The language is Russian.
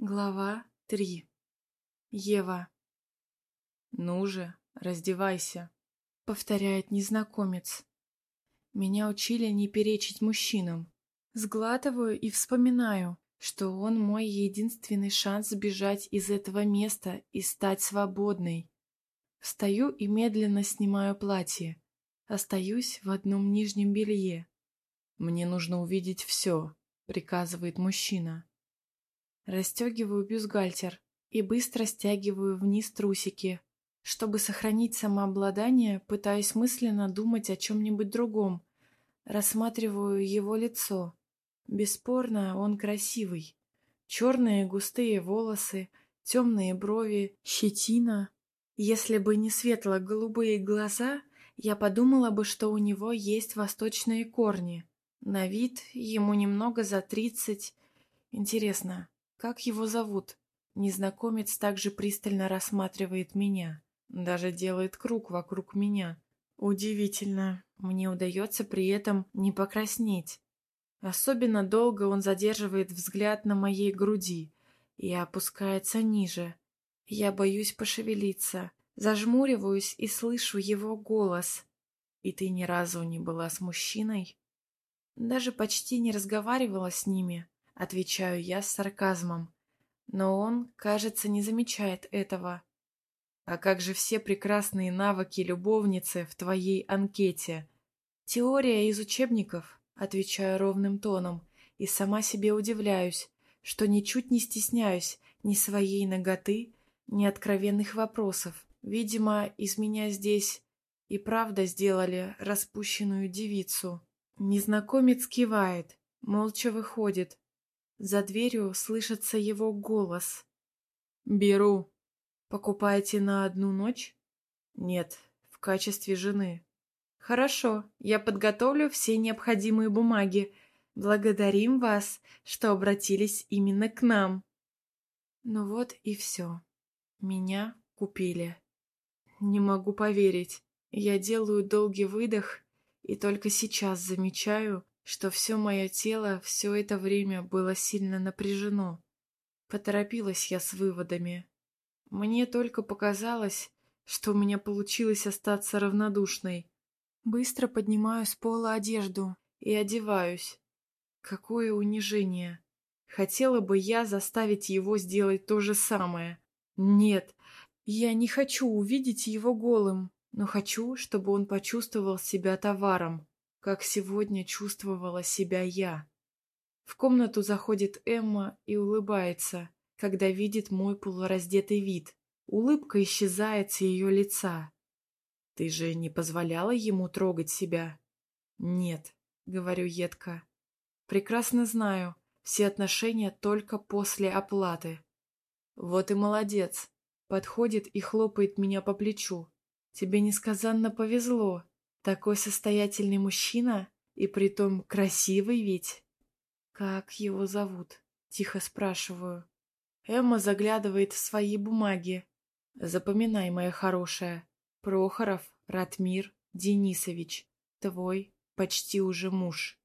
Глава 3. Ева. «Ну же, раздевайся», — повторяет незнакомец. Меня учили не перечить мужчинам. Сглатываю и вспоминаю, что он мой единственный шанс сбежать из этого места и стать свободной. Встаю и медленно снимаю платье. Остаюсь в одном нижнем белье. «Мне нужно увидеть все», — приказывает мужчина. Расстегиваю бюстгальтер и быстро стягиваю вниз трусики. Чтобы сохранить самообладание, пытаюсь мысленно думать о чем-нибудь другом. Рассматриваю его лицо. Бесспорно, он красивый. Черные густые волосы, темные брови, щетина. Если бы не светло-голубые глаза, я подумала бы, что у него есть восточные корни. На вид ему немного за тридцать. Интересно, как его зовут? Незнакомец также пристально рассматривает меня. Даже делает круг вокруг меня. Удивительно. Мне удается при этом не покраснеть. Особенно долго он задерживает взгляд на моей груди и опускается ниже. Я боюсь пошевелиться. Зажмуриваюсь и слышу его голос. «И ты ни разу не была с мужчиной?» Даже почти не разговаривала с ними. Отвечаю я с сарказмом. Но он, кажется, не замечает этого. А как же все прекрасные навыки любовницы в твоей анкете? Теория из учебников, отвечаю ровным тоном, и сама себе удивляюсь, что ничуть не стесняюсь ни своей ноготы, ни откровенных вопросов. Видимо, из меня здесь и правда сделали распущенную девицу. Незнакомец кивает, молча выходит, за дверью слышится его голос. «Беру. Покупаете на одну ночь?» «Нет, в качестве жены». «Хорошо, я подготовлю все необходимые бумаги. Благодарим вас, что обратились именно к нам». Ну вот и все. Меня купили. Не могу поверить. Я делаю долгий выдох и только сейчас замечаю, что все мое тело все это время было сильно напряжено. Поторопилась я с выводами. Мне только показалось, что у меня получилось остаться равнодушной. Быстро поднимаю с пола одежду и одеваюсь. Какое унижение. Хотела бы я заставить его сделать то же самое. Нет, я не хочу увидеть его голым, но хочу, чтобы он почувствовал себя товаром как сегодня чувствовала себя я. В комнату заходит Эмма и улыбается, когда видит мой полураздетый вид. Улыбка исчезает с ее лица. «Ты же не позволяла ему трогать себя?» «Нет», — говорю едко. «Прекрасно знаю, все отношения только после оплаты». «Вот и молодец», — подходит и хлопает меня по плечу. «Тебе несказанно повезло. Такой состоятельный мужчина, и притом красивый ведь. Как его зовут? Тихо спрашиваю. Эмма заглядывает в свои бумаги. Запоминай, моя хорошая. Прохоров Ратмир Денисович, твой почти уже муж.